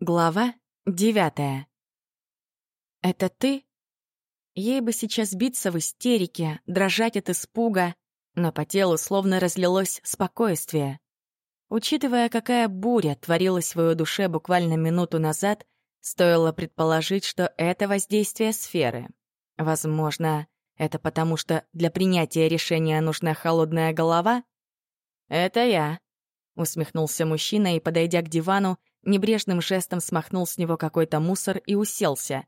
Глава девятая. «Это ты?» Ей бы сейчас биться в истерике, дрожать от испуга, но по телу словно разлилось спокойствие. Учитывая, какая буря творилась в ее душе буквально минуту назад, стоило предположить, что это воздействие сферы. Возможно, это потому, что для принятия решения нужна холодная голова? «Это я», — усмехнулся мужчина и, подойдя к дивану, небрежным жестом смахнул с него какой-то мусор и уселся.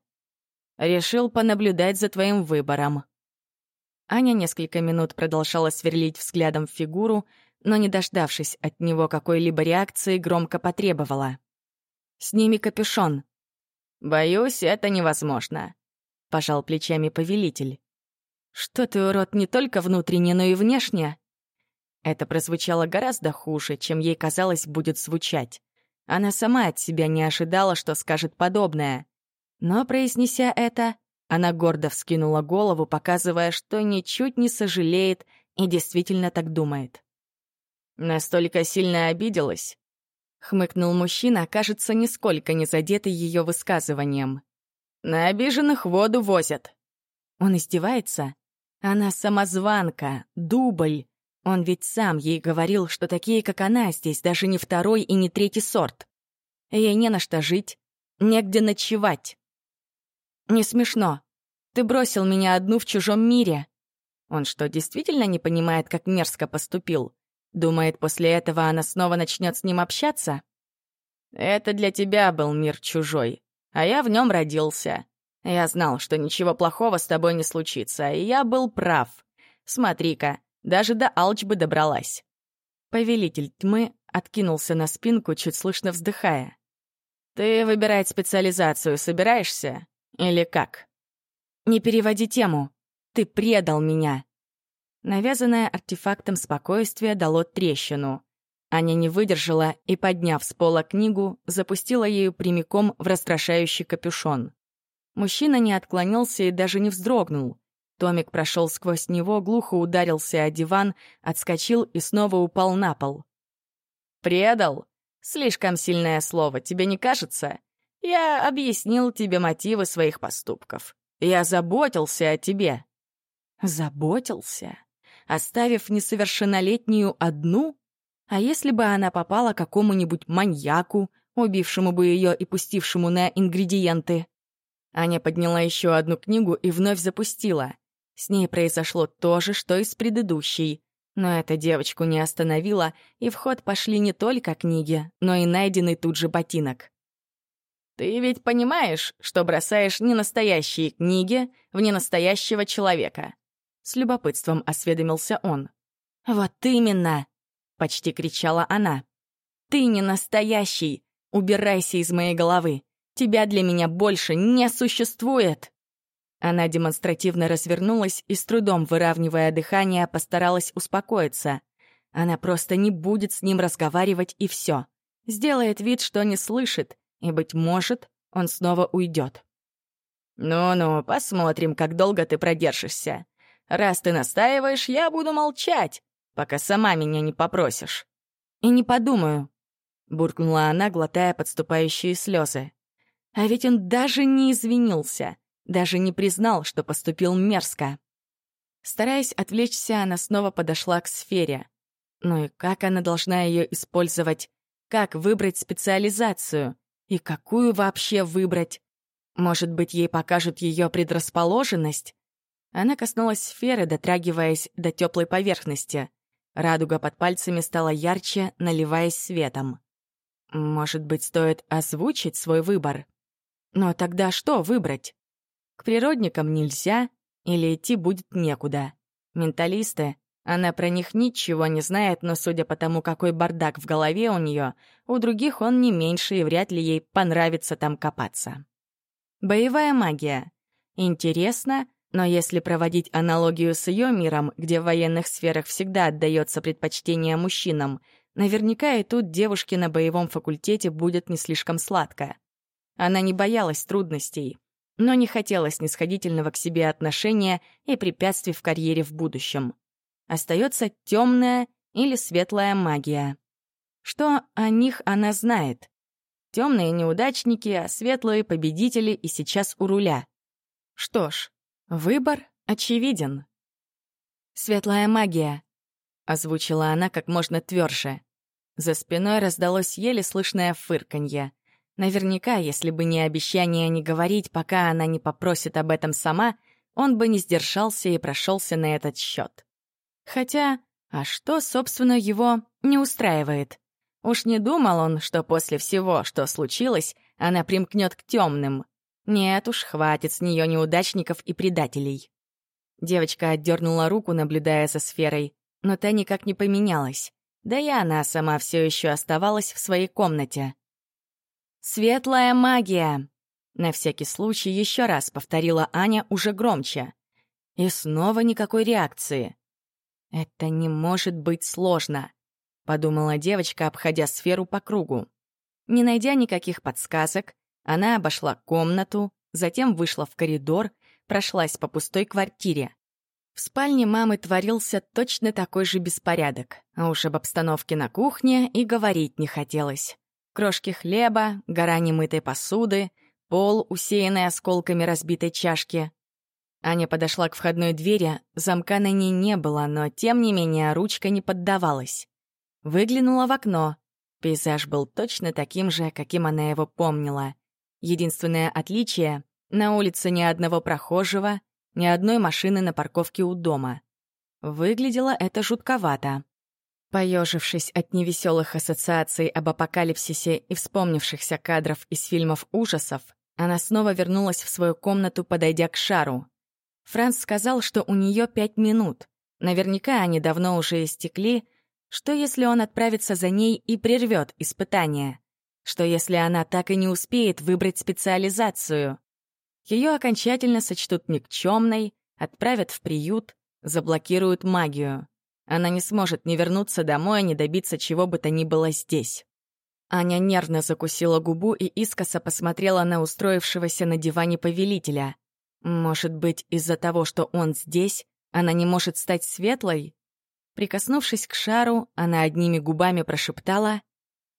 «Решил понаблюдать за твоим выбором». Аня несколько минут продолжала сверлить взглядом фигуру, но, не дождавшись от него какой-либо реакции, громко потребовала. «Сними капюшон». «Боюсь, это невозможно», — пожал плечами повелитель. «Что ты, урод, не только внутренне, но и внешне?» Это прозвучало гораздо хуже, чем ей казалось будет звучать. Она сама от себя не ожидала, что скажет подобное. Но, произнеся это, она гордо вскинула голову, показывая, что ничуть не сожалеет и действительно так думает. «Настолько сильно обиделась?» — хмыкнул мужчина, кажется, нисколько не задетый ее высказыванием. «На обиженных воду возят». Он издевается? Она самозванка, дубль, он ведь сам ей говорил, что такие, как она, здесь даже не второй и не третий сорт. Ей не на что жить, негде ночевать. Не смешно. Ты бросил меня одну в чужом мире. Он что, действительно не понимает, как мерзко поступил? Думает, после этого она снова начнет с ним общаться? Это для тебя был мир чужой, а я в нем родился. Я знал, что ничего плохого с тобой не случится, и я был прав. Смотри-ка, даже до Алчбы добралась. Повелитель тьмы откинулся на спинку, чуть слышно вздыхая. «Ты выбирать специализацию собираешься? Или как?» «Не переводи тему. Ты предал меня». Навязанное артефактом спокойствие дало трещину. Аня не выдержала и, подняв с пола книгу, запустила ею прямиком в расстрашающий капюшон. Мужчина не отклонился и даже не вздрогнул. Томик прошел сквозь него, глухо ударился о диван, отскочил и снова упал на пол. «Предал? Слишком сильное слово, тебе не кажется? Я объяснил тебе мотивы своих поступков. Я заботился о тебе». «Заботился? Оставив несовершеннолетнюю одну? А если бы она попала какому-нибудь маньяку, убившему бы ее и пустившему на ингредиенты?» Аня подняла еще одну книгу и вновь запустила. С ней произошло то же, что и с предыдущей. Но эта девочку не остановила, и в ход пошли не только книги, но и найденный тут же ботинок. «Ты ведь понимаешь, что бросаешь ненастоящие книги в ненастоящего человека?» С любопытством осведомился он. «Вот именно!» — почти кричала она. «Ты не настоящий! Убирайся из моей головы! Тебя для меня больше не существует!» Она демонстративно развернулась и, с трудом выравнивая дыхание, постаралась успокоиться. Она просто не будет с ним разговаривать и все. Сделает вид, что не слышит, и, быть может, он снова уйдет. «Ну-ну, посмотрим, как долго ты продержишься. Раз ты настаиваешь, я буду молчать, пока сама меня не попросишь». «И не подумаю», — буркнула она, глотая подступающие слезы. А ведь он даже не извинился даже не признал, что поступил мерзко. Стараясь отвлечься, она снова подошла к сфере. Ну и как она должна ее использовать? Как выбрать специализацию? И какую вообще выбрать? Может быть, ей покажут ее предрасположенность? Она коснулась сферы, дотрагиваясь до теплой поверхности. Радуга под пальцами стала ярче, наливаясь светом. Может быть, стоит озвучить свой выбор? Но тогда что выбрать? К природникам нельзя, или идти будет некуда. Менталисты, она про них ничего не знает, но судя по тому, какой бардак в голове у нее, у других он не меньше, и вряд ли ей понравится там копаться. Боевая магия. Интересно, но если проводить аналогию с ее миром, где в военных сферах всегда отдается предпочтение мужчинам, наверняка и тут девушке на боевом факультете будет не слишком сладко. Она не боялась трудностей но не хотела снисходительного к себе отношения и препятствий в карьере в будущем. Остается темная или светлая магия. Что о них она знает? Темные неудачники, а светлые победители и сейчас у руля. Что ж, выбор очевиден. «Светлая магия», — озвучила она как можно тверже. За спиной раздалось еле слышное фырканье. Наверняка, если бы не обещание не говорить, пока она не попросит об этом сама, он бы не сдержался и прошелся на этот счет. Хотя, а что, собственно, его не устраивает? Уж не думал он, что после всего, что случилось, она примкнет к темным. Нет уж, хватит с нее неудачников и предателей. Девочка отдернула руку, наблюдая за сферой, но та никак не поменялась. Да и она сама все еще оставалась в своей комнате. «Светлая магия!» На всякий случай еще раз повторила Аня уже громче. И снова никакой реакции. «Это не может быть сложно», — подумала девочка, обходя сферу по кругу. Не найдя никаких подсказок, она обошла комнату, затем вышла в коридор, прошлась по пустой квартире. В спальне мамы творился точно такой же беспорядок, а уж об обстановке на кухне и говорить не хотелось. Крошки хлеба, гора немытой посуды, пол, усеянный осколками разбитой чашки. Аня подошла к входной двери, замка на ней не было, но, тем не менее, ручка не поддавалась. Выглянула в окно. Пейзаж был точно таким же, каким она его помнила. Единственное отличие — на улице ни одного прохожего, ни одной машины на парковке у дома. Выглядело это жутковато. Поежившись от невеселых ассоциаций об апокалипсисе и вспомнившихся кадров из фильмов ужасов, она снова вернулась в свою комнату, подойдя к шару. Франц сказал, что у нее пять минут. Наверняка они давно уже истекли. Что если он отправится за ней и прервет испытание? Что если она так и не успеет выбрать специализацию? Ее окончательно сочтут никчемной, отправят в приют, заблокируют магию. Она не сможет ни вернуться домой, ни добиться чего бы то ни было здесь. Аня нервно закусила губу и искоса посмотрела на устроившегося на диване повелителя. Может быть, из-за того, что он здесь, она не может стать светлой? Прикоснувшись к шару, она одними губами прошептала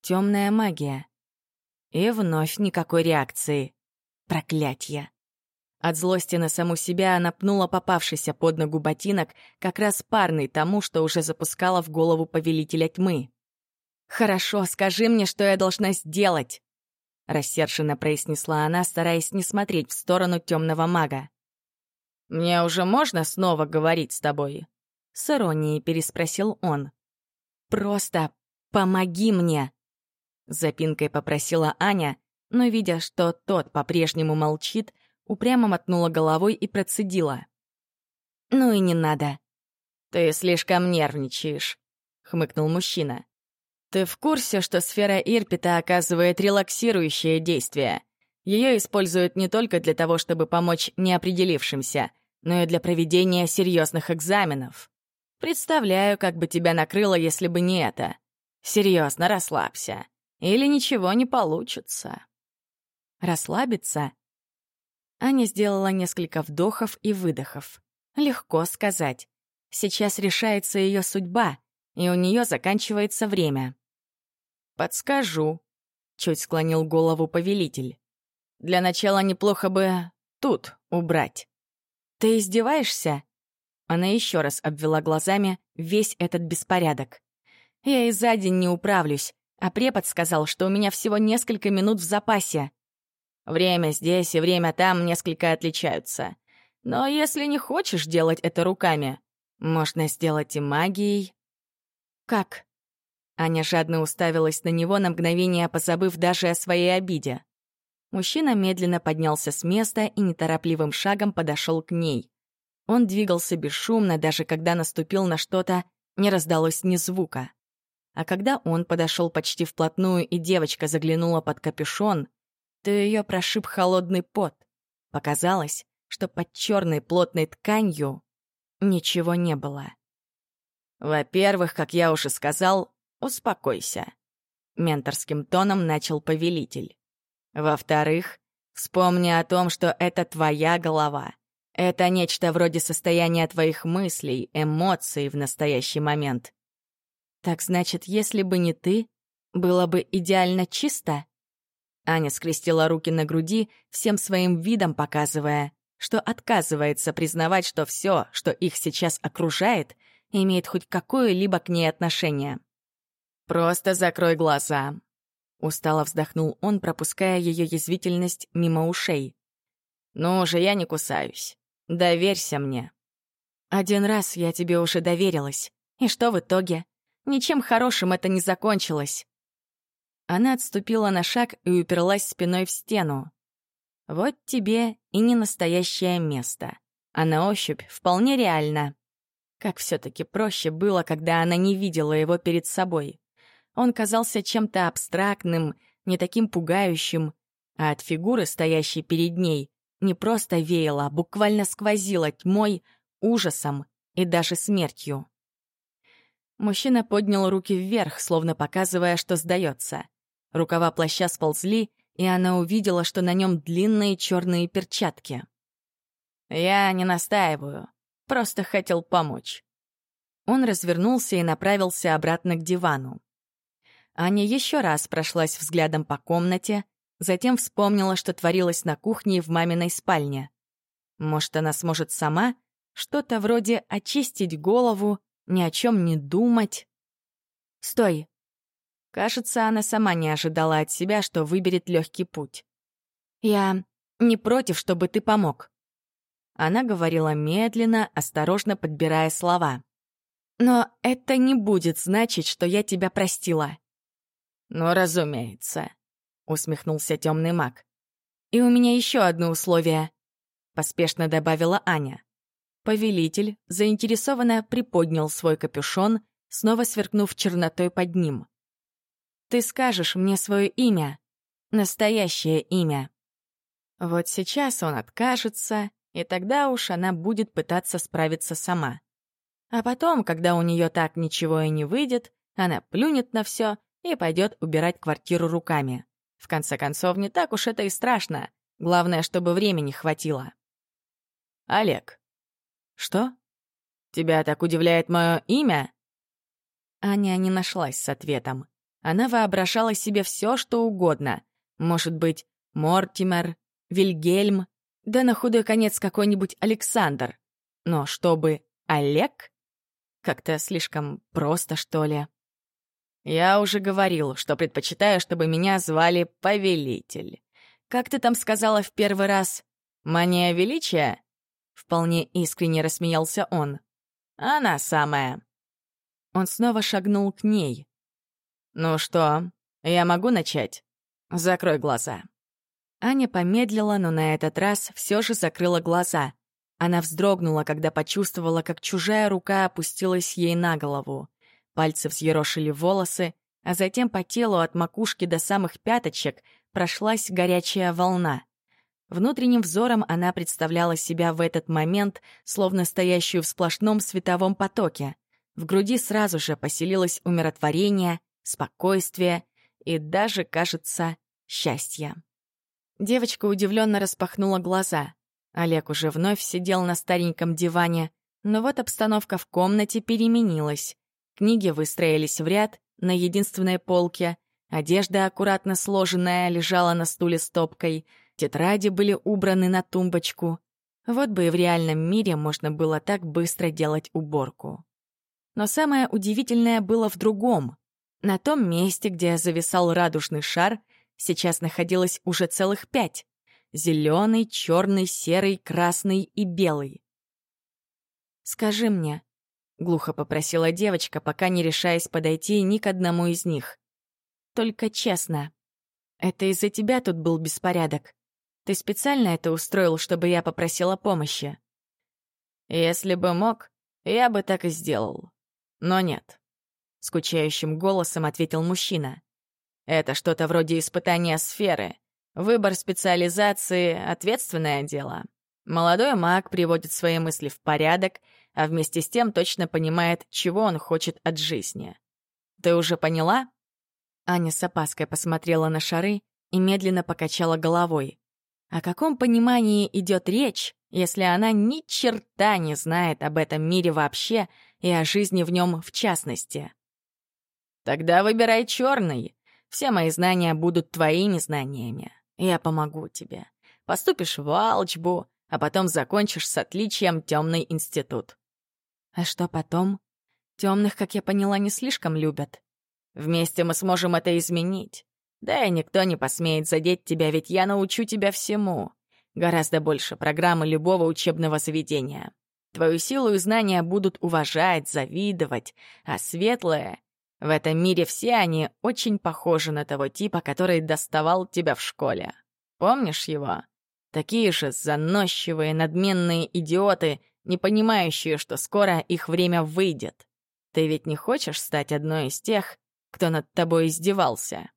«Темная магия». И вновь никакой реакции. Проклятье. От злости на саму себя она пнула попавшийся под ногу ботинок, как раз парный тому, что уже запускала в голову повелителя тьмы. «Хорошо, скажи мне, что я должна сделать!» Рассерженно произнесла она, стараясь не смотреть в сторону темного мага. «Мне уже можно снова говорить с тобой?» С иронией переспросил он. «Просто помоги мне!» Запинкой попросила Аня, но, видя, что тот по-прежнему молчит, упрямо мотнула головой и процедила. «Ну и не надо». «Ты слишком нервничаешь», — хмыкнул мужчина. «Ты в курсе, что сфера Ирпита оказывает релаксирующее действие? Ее используют не только для того, чтобы помочь неопределившимся, но и для проведения серьезных экзаменов. Представляю, как бы тебя накрыло, если бы не это. Серьезно, расслабься. Или ничего не получится». Расслабиться Аня сделала несколько вдохов и выдохов. Легко сказать. Сейчас решается ее судьба, и у нее заканчивается время. «Подскажу», — чуть склонил голову повелитель. «Для начала неплохо бы тут убрать». «Ты издеваешься?» Она еще раз обвела глазами весь этот беспорядок. «Я и за день не управлюсь, а препод сказал, что у меня всего несколько минут в запасе. Время здесь и время там несколько отличаются. Но если не хочешь делать это руками, можно сделать и магией. Как? Аня жадно уставилась на него на мгновение, позабыв даже о своей обиде. Мужчина медленно поднялся с места и неторопливым шагом подошел к ней. Он двигался бесшумно, даже когда наступил на что-то, не раздалось ни звука. А когда он подошел почти вплотную и девочка заглянула под капюшон, то ее прошиб холодный пот. Показалось, что под черной плотной тканью ничего не было. «Во-первых, как я уже сказал, успокойся», — менторским тоном начал повелитель. «Во-вторых, вспомни о том, что это твоя голова. Это нечто вроде состояния твоих мыслей, эмоций в настоящий момент. Так значит, если бы не ты, было бы идеально чисто?» Аня скрестила руки на груди, всем своим видом показывая, что отказывается признавать, что все, что их сейчас окружает, имеет хоть какое-либо к ней отношение. «Просто закрой глаза», — устало вздохнул он, пропуская ее язвительность мимо ушей. «Ну же, я не кусаюсь. Доверься мне». «Один раз я тебе уже доверилась. И что в итоге? Ничем хорошим это не закончилось». Она отступила на шаг и уперлась спиной в стену. Вот тебе и не настоящее место. А на ощупь вполне реально. Как все таки проще было, когда она не видела его перед собой. Он казался чем-то абстрактным, не таким пугающим, а от фигуры, стоящей перед ней, не просто веяло, а буквально сквозило тьмой, ужасом и даже смертью. Мужчина поднял руки вверх, словно показывая, что сдается. Рукава плаща сползли, и она увидела, что на нем длинные черные перчатки. «Я не настаиваю, просто хотел помочь». Он развернулся и направился обратно к дивану. Аня еще раз прошлась взглядом по комнате, затем вспомнила, что творилось на кухне и в маминой спальне. Может, она сможет сама что-то вроде очистить голову, ни о чем не думать. «Стой!» Кажется, она сама не ожидала от себя, что выберет легкий путь. «Я не против, чтобы ты помог». Она говорила медленно, осторожно подбирая слова. «Но это не будет значить, что я тебя простила». «Ну, разумеется», — усмехнулся темный маг. «И у меня еще одно условие», — поспешно добавила Аня. Повелитель заинтересованно приподнял свой капюшон, снова сверкнув чернотой под ним. Ты скажешь мне свое имя, настоящее имя. Вот сейчас он откажется, и тогда уж она будет пытаться справиться сама. А потом, когда у нее так ничего и не выйдет, она плюнет на все и пойдет убирать квартиру руками. В конце концов, не так уж это и страшно. Главное, чтобы времени хватило. Олег. Что? Тебя так удивляет мое имя? Аня не нашлась с ответом. Она воображала себе все, что угодно. Может быть, Мортимер, Вильгельм, да на худой конец какой-нибудь Александр. Но чтобы Олег? Как-то слишком просто, что ли. Я уже говорил, что предпочитаю, чтобы меня звали Повелитель. Как ты там сказала в первый раз? Мания величия? Вполне искренне рассмеялся он. Она самая. Он снова шагнул к ней. «Ну что, я могу начать? Закрой глаза». Аня помедлила, но на этот раз все же закрыла глаза. Она вздрогнула, когда почувствовала, как чужая рука опустилась ей на голову. Пальцы взъерошили волосы, а затем по телу от макушки до самых пяточек прошлась горячая волна. Внутренним взором она представляла себя в этот момент, словно стоящую в сплошном световом потоке. В груди сразу же поселилось умиротворение, спокойствие и даже, кажется, счастье. Девочка удивленно распахнула глаза. Олег уже вновь сидел на стареньком диване, но вот обстановка в комнате переменилась. Книги выстроились в ряд на единственной полке, одежда, аккуратно сложенная, лежала на стуле стопкой, тетради были убраны на тумбочку. Вот бы и в реальном мире можно было так быстро делать уборку. Но самое удивительное было в другом. На том месте, где зависал радужный шар, сейчас находилось уже целых пять. Зеленый, черный, серый, красный и белый. «Скажи мне», — глухо попросила девочка, пока не решаясь подойти ни к одному из них. «Только честно, это из-за тебя тут был беспорядок. Ты специально это устроил, чтобы я попросила помощи?» «Если бы мог, я бы так и сделал. Но нет. — скучающим голосом ответил мужчина. «Это что-то вроде испытания сферы. Выбор специализации — ответственное дело. Молодой маг приводит свои мысли в порядок, а вместе с тем точно понимает, чего он хочет от жизни. Ты уже поняла?» Аня с опаской посмотрела на шары и медленно покачала головой. О каком понимании идет речь, если она ни черта не знает об этом мире вообще и о жизни в нем в частности? Тогда выбирай черный. Все мои знания будут твоими знаниями. Я помогу тебе. Поступишь в Алчбу, а потом закончишь с отличием темный институт. А что потом? Темных, как я поняла, не слишком любят. Вместе мы сможем это изменить. Да и никто не посмеет задеть тебя, ведь я научу тебя всему. Гораздо больше программы любого учебного заведения. Твою силу и знания будут уважать, завидовать, а светлое в этом мире все они очень похожи на того типа, который доставал тебя в школе. Помнишь его? Такие же заносчивые, надменные идиоты, не понимающие, что скоро их время выйдет. Ты ведь не хочешь стать одной из тех, кто над тобой издевался?»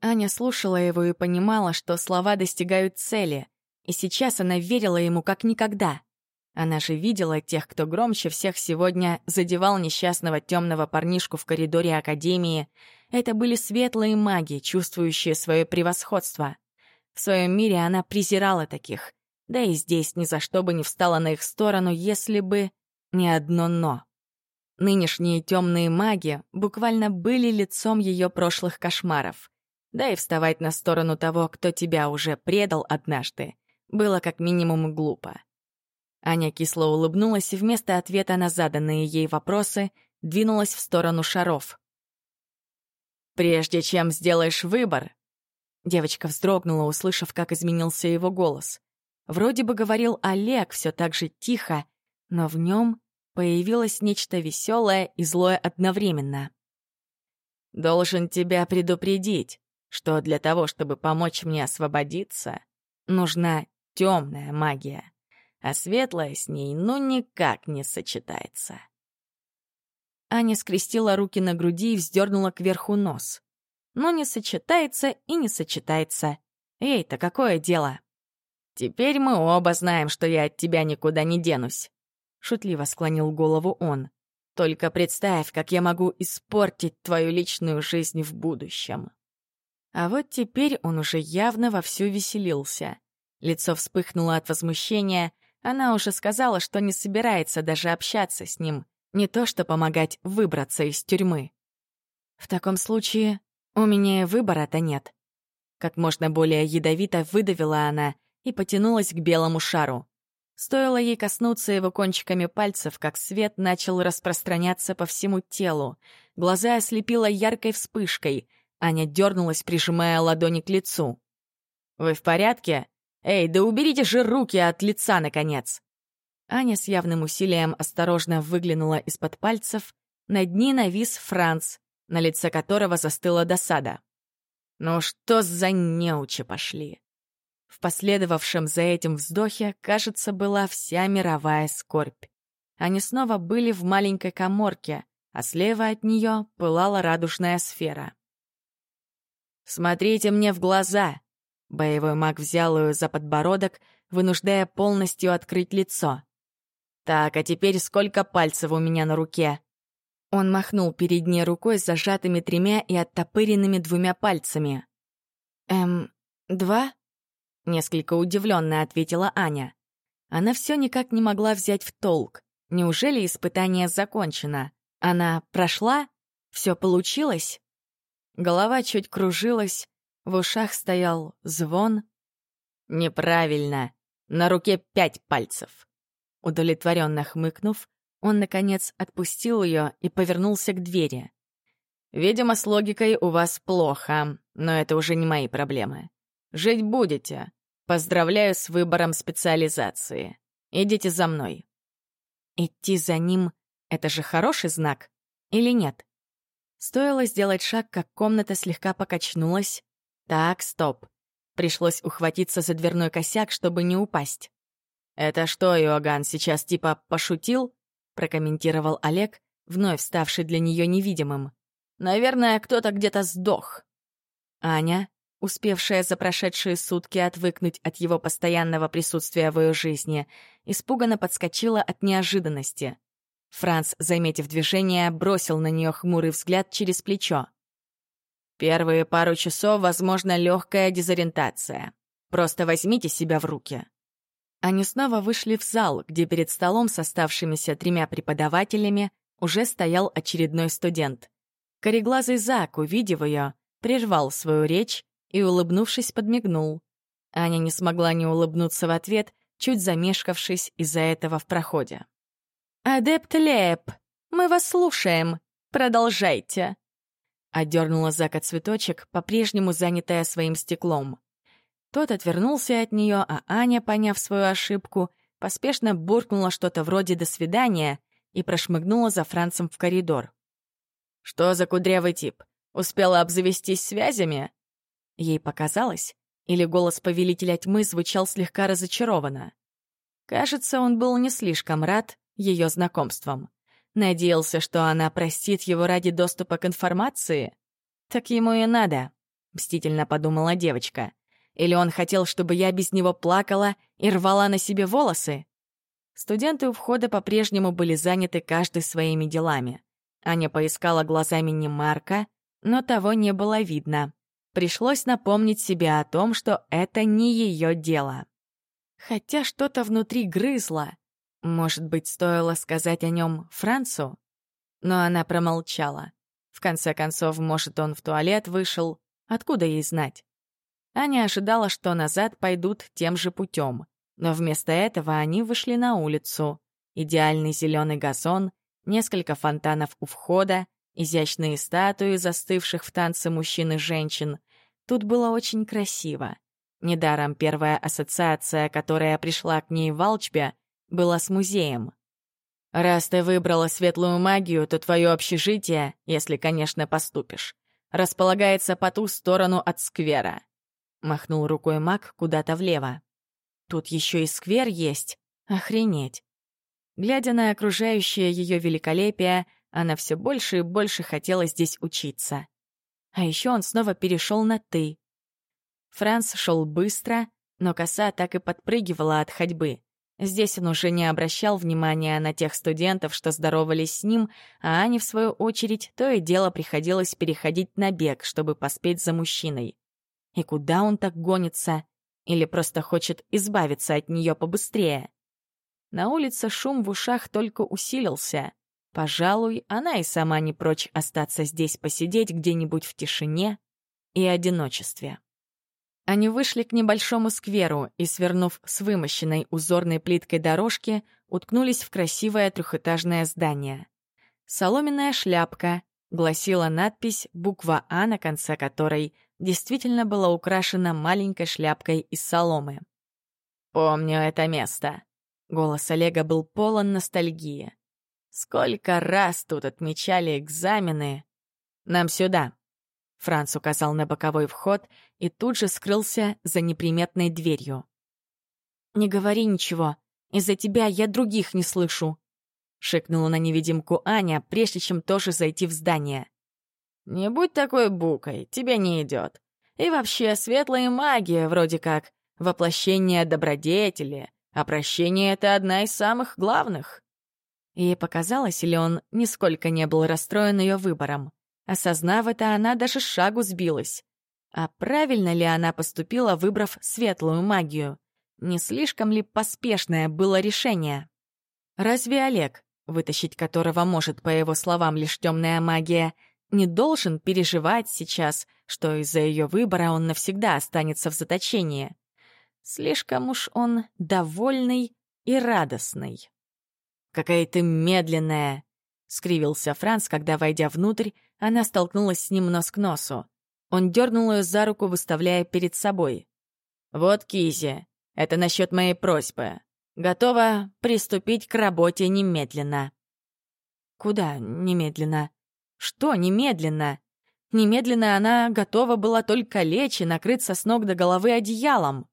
Аня слушала его и понимала, что слова достигают цели, и сейчас она верила ему как никогда. Она же видела тех, кто громче всех сегодня задевал несчастного темного парнишку в коридоре Академии. Это были светлые маги, чувствующие свое превосходство. В своем мире она презирала таких. Да и здесь ни за что бы не встала на их сторону, если бы не одно «но». Нынешние темные маги буквально были лицом ее прошлых кошмаров. Да и вставать на сторону того, кто тебя уже предал однажды, было как минимум глупо. Аня кисло улыбнулась и вместо ответа на заданные ей вопросы двинулась в сторону шаров. «Прежде чем сделаешь выбор...» Девочка вздрогнула, услышав, как изменился его голос. Вроде бы говорил Олег все так же тихо, но в нем появилось нечто веселое и злое одновременно. «Должен тебя предупредить, что для того, чтобы помочь мне освободиться, нужна темная магия а светлая с ней ну никак не сочетается. Аня скрестила руки на груди и вздернула кверху нос. Но не сочетается и не сочетается. Эй-то какое дело? Теперь мы оба знаем, что я от тебя никуда не денусь. Шутливо склонил голову он. Только представь, как я могу испортить твою личную жизнь в будущем. А вот теперь он уже явно вовсю веселился. Лицо вспыхнуло от возмущения, она уже сказала, что не собирается даже общаться с ним, не то что помогать выбраться из тюрьмы. В таком случае у меня выбора-то нет. Как можно более ядовито выдавила она и потянулась к белому шару. Стоило ей коснуться его кончиками пальцев, как свет начал распространяться по всему телу. Глаза ослепило яркой вспышкой. Аня дернулась, прижимая ладони к лицу. «Вы в порядке?» «Эй, да уберите же руки от лица, наконец!» Аня с явным усилием осторожно выглянула из-под пальцев. Над ней навис Франц, на лице которого застыла досада. «Ну что за неучи пошли?» В последовавшем за этим вздохе, кажется, была вся мировая скорбь. Они снова были в маленькой коморке, а слева от нее пылала радужная сфера. «Смотрите мне в глаза!» Боевой маг взял ее за подбородок, вынуждая полностью открыть лицо. «Так, а теперь сколько пальцев у меня на руке?» Он махнул перед ней рукой с зажатыми тремя и оттопыренными двумя пальцами. «Эм, два?» — несколько удивленно ответила Аня. Она все никак не могла взять в толк. Неужели испытание закончено? Она прошла? Все получилось? Голова чуть кружилась, в ушах стоял звон. «Неправильно. На руке пять пальцев». Удовлетворенно хмыкнув, он, наконец, отпустил ее и повернулся к двери. «Видимо, с логикой у вас плохо, но это уже не мои проблемы. Жить будете. Поздравляю с выбором специализации. Идите за мной». Идти за ним — это же хороший знак, или нет? Стоило сделать шаг, как комната слегка покачнулась, так, стоп. Пришлось ухватиться за дверной косяк, чтобы не упасть. «Это что, Иоганн, сейчас типа пошутил?» прокомментировал Олег, вновь ставший для нее невидимым. «Наверное, кто-то где-то сдох». Аня, успевшая за прошедшие сутки отвыкнуть от его постоянного присутствия в ее жизни, испуганно подскочила от неожиданности. Франц, заметив движение, бросил на нее хмурый взгляд через плечо. Первые пару часов, возможно, легкая дезориентация. Просто возьмите себя в руки. Они снова вышли в зал, где перед столом с оставшимися тремя преподавателями уже стоял очередной студент. Кореглазый Зак, увидев ее, прервал свою речь и, улыбнувшись, подмигнул. Аня не смогла не улыбнуться в ответ, чуть замешкавшись из-за этого в проходе. «Адепт Леп, мы вас слушаем. Продолжайте!» Отдернула Зака цветочек, по-прежнему занятая своим стеклом. Тот отвернулся от нее, а Аня, поняв свою ошибку, поспешно буркнула что-то вроде «до свидания» и прошмыгнула за Францем в коридор. «Что за кудрявый тип? Успела обзавестись связями?» Ей показалось, или голос повелителя тьмы звучал слегка разочарованно. Кажется, он был не слишком рад ее знакомством. Надеялся, что она простит его ради доступа к информации? Так ему и надо, мстительно подумала девочка. Или он хотел, чтобы я без него плакала и рвала на себе волосы? Студенты у входа по-прежнему были заняты каждый своими делами. Аня поискала глазами не Марка, но того не было видно. Пришлось напомнить себе о том, что это не ее дело. Хотя что-то внутри грызло. Может быть, стоило сказать о нем Францу? Но она промолчала. В конце концов, может, он в туалет вышел. Откуда ей знать? Аня ожидала, что назад пойдут тем же путем. Но вместо этого они вышли на улицу. Идеальный зеленый газон, несколько фонтанов у входа, изящные статуи, застывших в танце мужчин и женщин. Тут было очень красиво. Недаром первая ассоциация, которая пришла к ней в Алчбе, была с музеем. «Раз ты выбрала светлую магию, то твое общежитие, если, конечно, поступишь, располагается по ту сторону от сквера», — махнул рукой маг куда-то влево. «Тут еще и сквер есть. Охренеть!» Глядя на окружающее ее великолепие, она все больше и больше хотела здесь учиться. А еще он снова перешел на «ты». Франц шел быстро, но коса так и подпрыгивала от ходьбы. Здесь он уже не обращал внимания на тех студентов, что здоровались с ним, а Ане, в свою очередь, то и дело приходилось переходить на бег, чтобы поспеть за мужчиной. И куда он так гонится? Или просто хочет избавиться от нее побыстрее? На улице шум в ушах только усилился. Пожалуй, она и сама не прочь остаться здесь посидеть где-нибудь в тишине и одиночестве. Они вышли к небольшому скверу и, свернув с вымощенной узорной плиткой дорожки, уткнулись в красивое трехэтажное здание. «Соломенная шляпка», — гласила надпись, буква «А», на конце которой действительно была украшена маленькой шляпкой из соломы. «Помню это место», — голос Олега был полон ностальгии. «Сколько раз тут отмечали экзамены!» «Нам сюда», Франц указал на боковой вход и тут же скрылся за неприметной дверью. «Не говори ничего. Из-за тебя я других не слышу», — шикнула на невидимку Аня, прежде чем тоже зайти в здание. «Не будь такой букой, тебе не идет. И вообще, светлая магия, вроде как, воплощение добродетели, а прощение — это одна из самых главных». Ей показалось, или он нисколько не был расстроен ее выбором. Осознав это, она даже шагу сбилась. А правильно ли она поступила, выбрав светлую магию? Не слишком ли поспешное было решение? Разве Олег, вытащить которого может, по его словам, лишь темная магия, не должен переживать сейчас, что из-за ее выбора он навсегда останется в заточении? Слишком уж он довольный и радостный. «Какая ты медленная!» — скривился Франц, когда, войдя внутрь, она столкнулась с ним нос к носу. Он дернул ее за руку, выставляя перед собой. «Вот, Кизи, это насчет моей просьбы. Готова приступить к работе немедленно». «Куда немедленно? Что немедленно?» Немедленно она готова была только лечь и накрыться с ног до головы одеялом.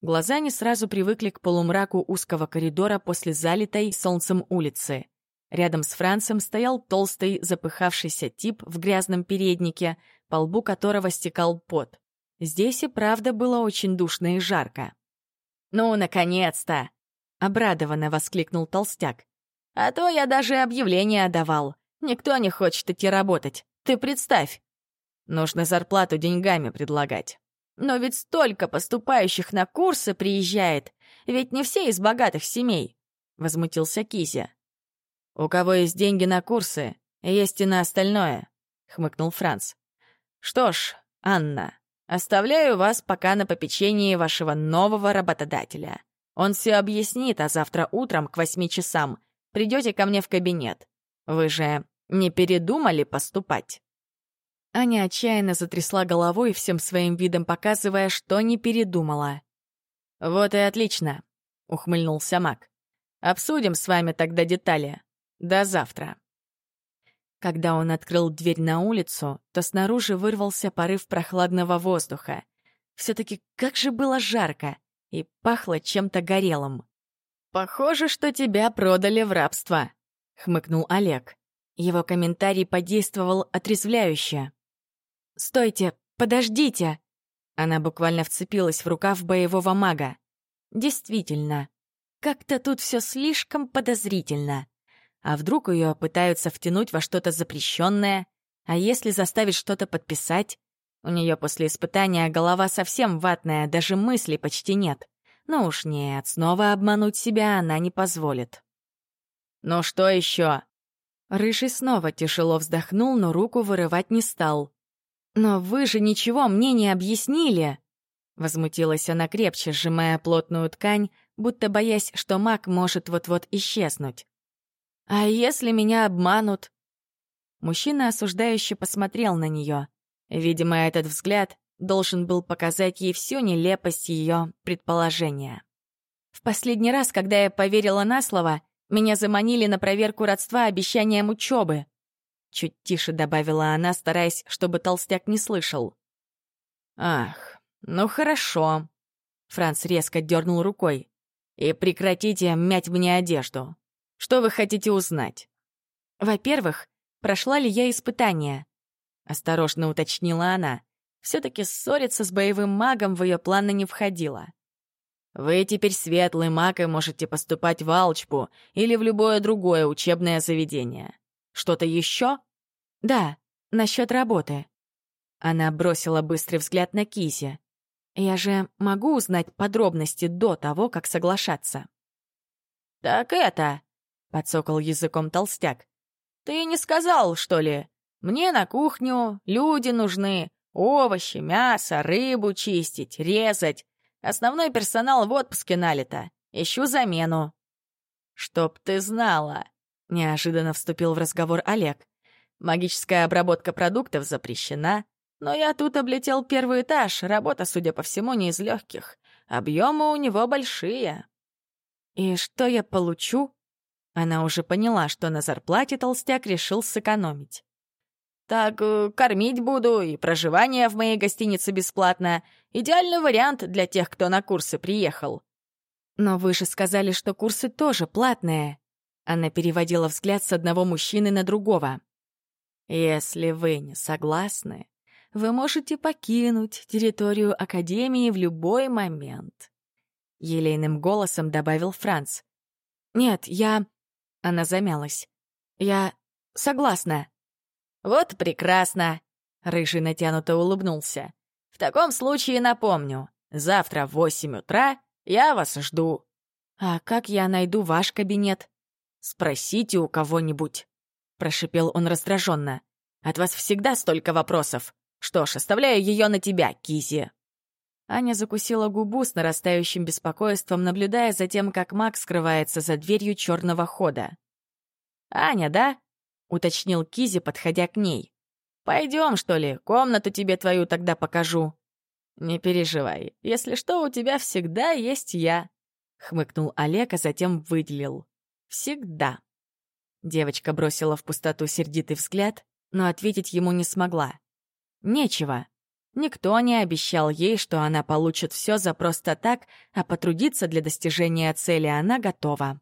Глаза не сразу привыкли к полумраку узкого коридора после залитой солнцем улицы. Рядом с Францем стоял толстый, запыхавшийся тип в грязном переднике, по лбу которого стекал пот. Здесь и правда было очень душно и жарко. «Ну, наконец-то!» — обрадованно воскликнул толстяк. «А то я даже объявление давал. Никто не хочет идти работать. Ты представь!» «Нужно зарплату деньгами предлагать». «Но ведь столько поступающих на курсы приезжает. Ведь не все из богатых семей», — возмутился Кизя. «У кого есть деньги на курсы, есть и на остальное», — хмыкнул Франц. Что ж, Анна, оставляю вас пока на попечении вашего нового работодателя. Он все объяснит, а завтра утром к восьми часам придете ко мне в кабинет. Вы же не передумали поступать?» Аня отчаянно затрясла головой, всем своим видом показывая, что не передумала. «Вот и отлично», — ухмыльнулся Мак. «Обсудим с вами тогда детали. До завтра». Когда он открыл дверь на улицу, то снаружи вырвался порыв прохладного воздуха. Все-таки как же было жарко и пахло чем-то горелым. «Похоже, что тебя продали в рабство», — хмыкнул Олег. Его комментарий подействовал отрезвляюще. «Стойте, подождите!» Она буквально вцепилась в рукав боевого мага. «Действительно, как-то тут все слишком подозрительно. А вдруг ее пытаются втянуть во что-то запрещенное? А если заставить что-то подписать? У нее после испытания голова совсем ватная, даже мыслей почти нет. Ну уж нет, снова обмануть себя она не позволит. «Ну что еще? Рыжий снова тяжело вздохнул, но руку вырывать не стал. «Но вы же ничего мне не объяснили!» Возмутилась она крепче, сжимая плотную ткань, будто боясь, что маг может вот-вот исчезнуть. «А если меня обманут?» Мужчина осуждающе посмотрел на нее. Видимо, этот взгляд должен был показать ей всю нелепость ее предположения. В последний раз, когда я поверила на слово, меня заманили на проверку родства обещанием учебы. Чуть тише добавила она, стараясь, чтобы толстяк не слышал. «Ах, ну хорошо». Франц резко дернул рукой. «И прекратите мять мне одежду. Что вы хотите узнать?» «Во-первых, прошла ли я испытание?» Осторожно уточнила она. Все-таки ссориться с боевым магом в ее планы не входило. «Вы теперь светлый маг и можете поступать в Алчпу или в любое другое учебное заведение. Что-то еще?» «Да, насчет работы». Она бросила быстрый взгляд на Кизи. «Я же могу узнать подробности до того, как соглашаться». «Так это...» — подсокал языком толстяк. «Ты не сказал, что ли? Мне на кухню люди нужны, овощи, мясо, рыбу чистить, резать. Основной персонал в отпуске налито. Ищу замену». «Чтоб ты знала», — неожиданно вступил в разговор Олег. «Магическая обработка продуктов запрещена, но я тут облетел первый этаж, работа, судя по всему, не из легких. Объемы у него большие». «И что я получу?» Она уже поняла, что на зарплате толстяк решил сэкономить. «Так э, кормить буду, и проживание в моей гостинице бесплатно. Идеальный вариант для тех, кто на курсы приехал». «Но вы же сказали, что курсы тоже платные». Она переводила взгляд с одного мужчины на другого. «Если вы не согласны, вы можете покинуть территорию Академии в любой момент», — елейным голосом добавил Франц. «Нет, я...» Она замялась. «Я согласна». «Вот прекрасно!» — Рыжий натянуто улыбнулся. «В таком случае напомню, завтра в восемь утра я вас жду». «А как я найду ваш кабинет?» «Спросите у кого-нибудь», — прошипел он раздраженно. «От вас всегда столько вопросов. Что ж, оставляю ее на тебя, Кизи». Аня закусила губу с нарастающим беспокойством, наблюдая за тем, как Мак скрывается за дверью черного хода. «Аня, да?» — уточнил Кизи, подходя к ней. «Пойдем, что ли, комнату тебе твою тогда покажу». «Не переживай, если что, у тебя всегда есть я», — хмыкнул Олег, а затем выделил. «Всегда». Девочка бросила в пустоту сердитый взгляд, но ответить ему не смогла. «Нечего. Никто не обещал ей, что она получит все за просто так, а потрудиться для достижения цели она готова.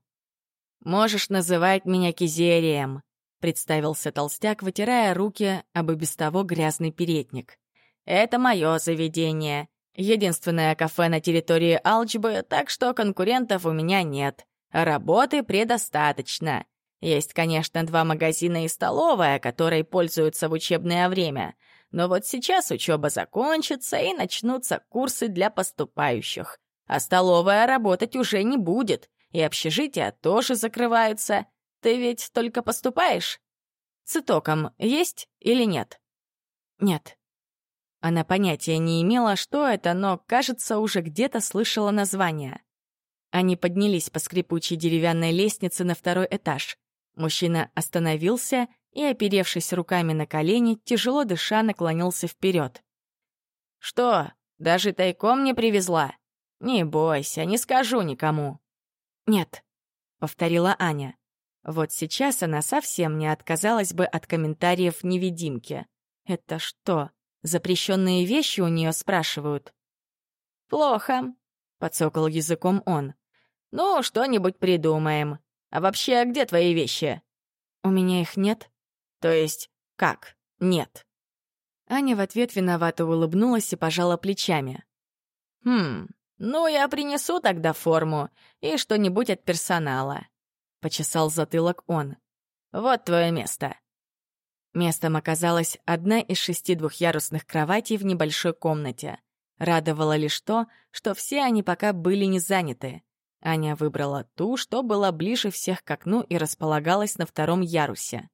«Можешь называть меня Кизерием», — представился толстяк, вытирая руки об и без того грязный передник. «Это мое заведение. Единственное кафе на территории Алчбы, так что конкурентов у меня нет. Работы предостаточно. Есть, конечно, два магазина и столовая, которые пользуются в учебное время — но вот сейчас учеба закончится, и начнутся курсы для поступающих. А столовая работать уже не будет, и общежития тоже закрываются. Ты ведь только поступаешь? Цитоком есть или нет? Нет. Она понятия не имела, что это, но, кажется, уже где-то слышала название. Они поднялись по скрипучей деревянной лестнице на второй этаж. Мужчина остановился и, оперевшись руками на колени, тяжело дыша, наклонился вперед. «Что, даже тайком не привезла? Не бойся, не скажу никому». «Нет», — повторила Аня. Вот сейчас она совсем не отказалась бы от комментариев невидимки. «Это что, запрещенные вещи у нее спрашивают?» «Плохо», — подсокал языком он. «Ну, что-нибудь придумаем. А вообще, где твои вещи?» «У меня их нет». «То есть, как? Нет?» Аня в ответ виновато улыбнулась и пожала плечами. «Хм, ну я принесу тогда форму и что-нибудь от персонала», — почесал затылок он. «Вот твое место». Местом оказалась одна из шести двухъярусных кроватей в небольшой комнате. Радовало лишь то, что все они пока были не заняты. Аня выбрала ту, что была ближе всех к окну и располагалась на втором ярусе.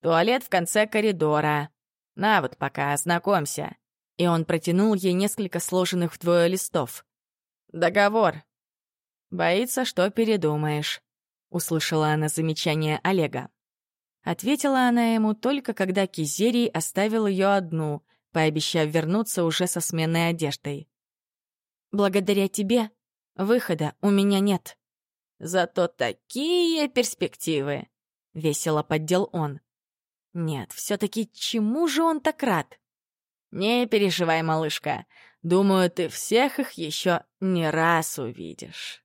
«Туалет в конце коридора. На вот пока, ознакомься». И он протянул ей несколько сложенных вдвое листов. «Договор». «Боится, что передумаешь», — услышала она замечание Олега. Ответила она ему только когда Кизерий оставил ее одну, пообещав вернуться уже со сменной одеждой. «Благодаря тебе выхода у меня нет». «Зато такие перспективы!» — весело поддел он. «Нет, все-таки чему же он так рад?» «Не переживай, малышка. Думаю, ты всех их еще не раз увидишь».